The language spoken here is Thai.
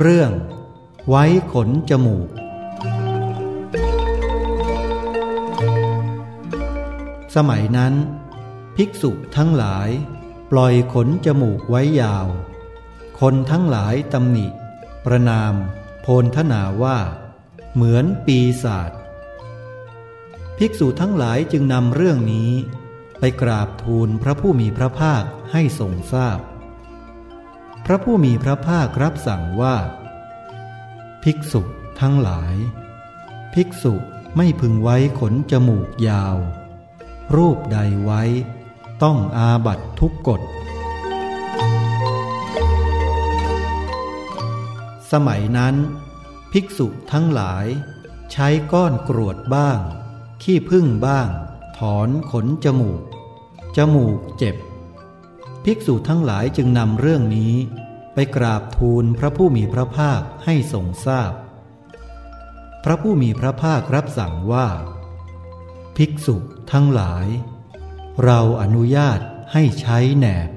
เรื่อง ไว้ขนจมูก สมัยนั้น ภิกษุทั้งหลาย ปล่อยขนจมูกไว้ยาว คนทั้งหลายตำหนิ ประนาม โพนทนาว่า เหมือนปีศาจภิกษุทั้งหลายจึงนำเรื่องนี้ ไปกราบทูลพระผู้มีพระภาคให้ทรงทราบพ พระผู้มีพระภาครับสั่งว่า ภิกษุทั้งหลาย ภิกษุไม่พึงไว้ขนจมูกยาว รูปใดไว้ ต้องอาบัตทุกกฎ สมัยนั้น ภิกษุทั้งหลาย ใช้ก้อนกรวดบ้าง ขี้พึ่งบ้าง ถอนขนจมูก จมูกเจ็บ ภิกษุทั้งหลายจึงนำเรื่องนี้ ไปกราบทูลพระผู้มีพระภาคให้ทรงทราบพพระผู้มีพระภาครับสั่งว่า ภิกษุทั้งหลาย เราอนุญาตให้ใช้แหนบ